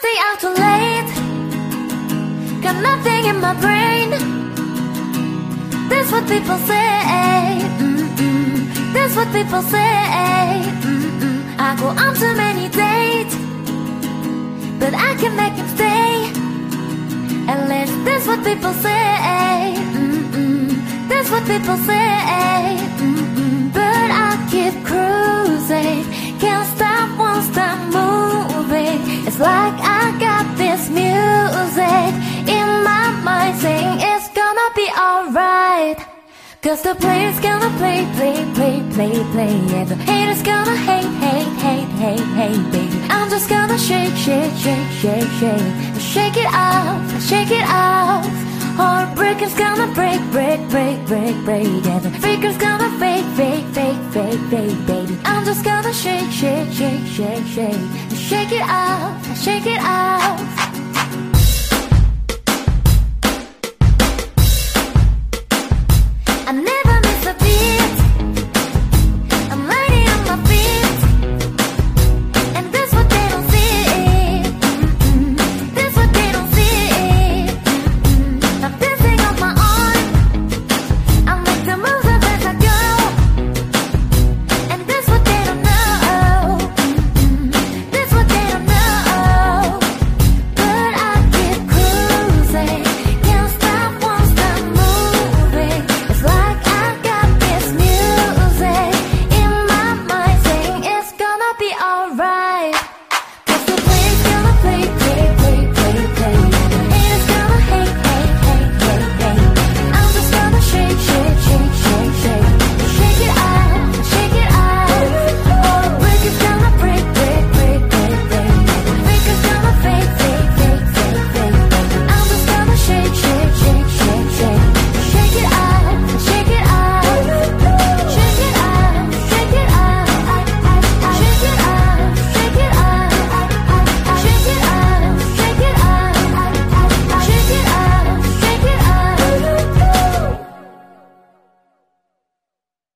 stay out too late. Got nothing in my brain. That's what people say. That's what people say. I go on too many dates, but I can make him stay. At least that's what people say. That's what people say. But I keep cruising, can't stop, won't stop moving. It's like I Cause the player's gonna play, play, play, play, play. And the haters gonna hate, hate, hate, hate, hate, baby. I'm just gonna shake, shake, shake, shake, shake. Shake it off, shake it off. Heartbreaker's gonna break, break, break, break, break. And the faker's gonna fake, fake, fake, fake, fake, baby. I'm just gonna shake, shake, shake, shake, shake. Shake it off, shake it off.